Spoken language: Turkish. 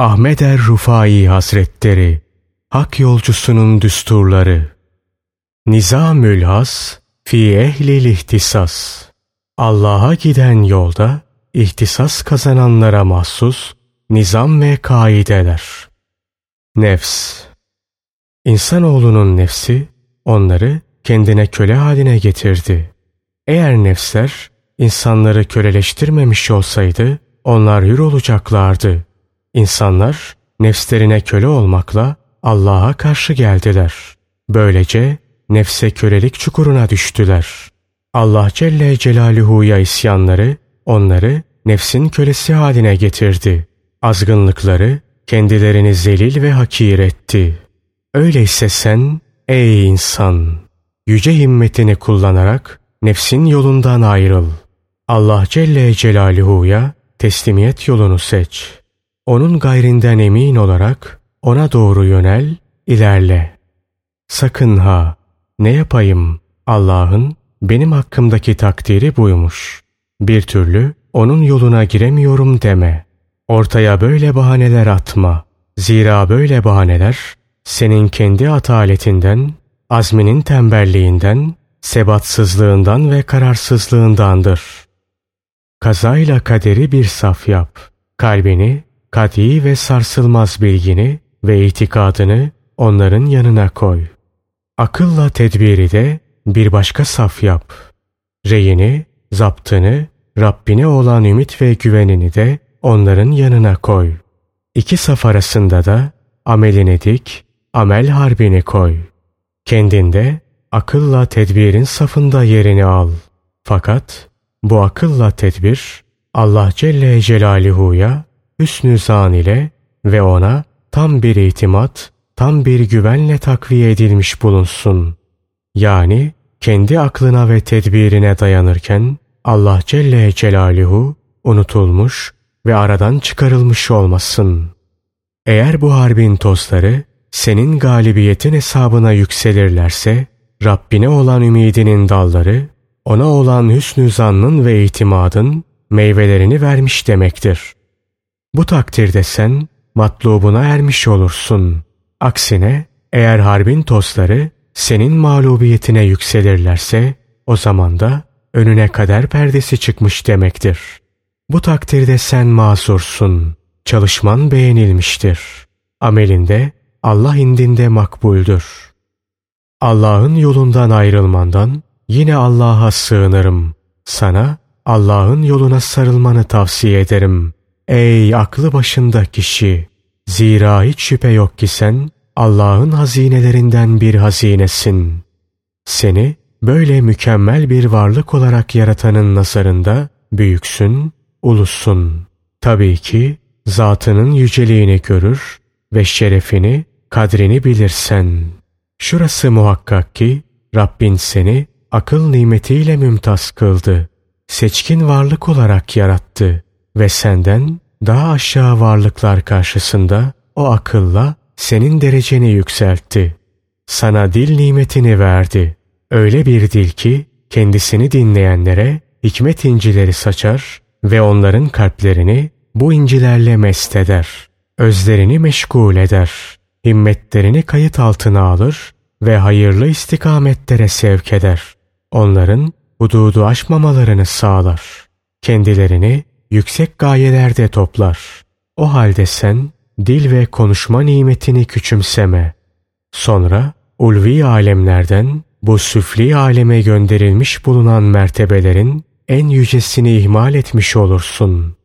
Ahmet er Rufai Hazretleri Hak yolcusunun düsturları Nizamül Has fi ehlil ihtisas Allah'a giden yolda ihtisas kazananlara mahsus nizam ve kaideler. Nefs İnsanoğlunun nefsi onları kendine köle haline getirdi. Eğer nefsler insanları köleleştirmemiş olsaydı onlar hür olacaklardı. İnsanlar nefslerine köle olmakla Allah'a karşı geldiler. Böylece nefse kölelik çukuruna düştüler. Allah Celle Celaluhu'ya isyanları onları nefsin kölesi haline getirdi. Azgınlıkları kendilerini zelil ve hakir etti. Öyleyse sen ey insan yüce himmetini kullanarak nefsin yolundan ayrıl. Allah Celle Celaluhu'ya teslimiyet yolunu seç. Onun gayrinden emin olarak ona doğru yönel, ilerle. Sakın ha, ne yapayım? Allah'ın benim hakkımdaki takdiri buymuş. Bir türlü onun yoluna giremiyorum deme. Ortaya böyle bahaneler atma. Zira böyle bahaneler senin kendi ataletinden, azminin tembelliğinden, sebatsızlığından ve kararsızlığındandır. Kazayla kaderi bir saf yap. Kalbini, kati ve sarsılmaz bilgini ve itikadını onların yanına koy. Akılla tedbiri de bir başka saf yap. Reyini, zaptını, Rabbine olan ümit ve güvenini de onların yanına koy. İki saf arasında da amelini dik, amel harbini koy. Kendinde akılla tedbirin safında yerini al. Fakat bu akılla tedbir Allah Celle Celaluhu'ya hüsnü zan ile ve ona tam bir itimat, tam bir güvenle takviye edilmiş bulunsun. Yani kendi aklına ve tedbirine dayanırken Allah Celle Celaluhu unutulmuş ve aradan çıkarılmış olmasın. Eğer bu harbin tozları senin galibiyetin hesabına yükselirlerse Rabbine olan ümidinin dalları ona olan hüsnü zannın ve itimadın meyvelerini vermiş demektir. Bu takdirde sen matlubuna ermiş olursun. Aksine eğer harbin tozları senin mağlubiyetine yükselirlerse o zaman da önüne kader perdesi çıkmış demektir. Bu takdirde sen mazursun. Çalışman beğenilmiştir. Amelinde Allah indinde makbuldür. Allah'ın yolundan ayrılmandan yine Allah'a sığınırım. Sana Allah'ın yoluna sarılmanı tavsiye ederim. Ey aklı başında kişi! Zira hiç şüphe yok ki sen Allah'ın hazinelerinden bir hazinesin. Seni böyle mükemmel bir varlık olarak yaratanın nazarında büyüksün, ulusun. Tabii ki zatının yüceliğini görür ve şerefini, kadrini bilirsen. Şurası muhakkak ki Rabbin seni akıl nimetiyle mümtaz kıldı. Seçkin varlık olarak yarattı ve senden daha aşağı varlıklar karşısında o akılla senin dereceni yükseltti. Sana dil nimetini verdi. Öyle bir dil ki kendisini dinleyenlere hikmet incileri saçar ve onların kalplerini bu incilerle mest eder. Özlerini meşgul eder. Himmetlerini kayıt altına alır ve hayırlı istikametlere sevk eder. Onların hududu aşmamalarını sağlar. Kendilerini yüksek gayelerde toplar. O halde sen dil ve konuşma nimetini küçümseme. Sonra ulvi alemlerden bu süfli aleme gönderilmiş bulunan mertebelerin en yücesini ihmal etmiş olursun.